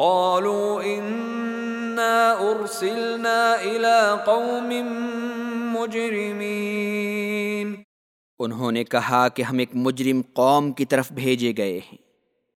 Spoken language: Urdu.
قالوا إنا أرسلنا إلى قوم مجرمين. انہوں نے کہا کہ ہم ایک مجرم قوم کی طرف بھیجے گئے ہیں۔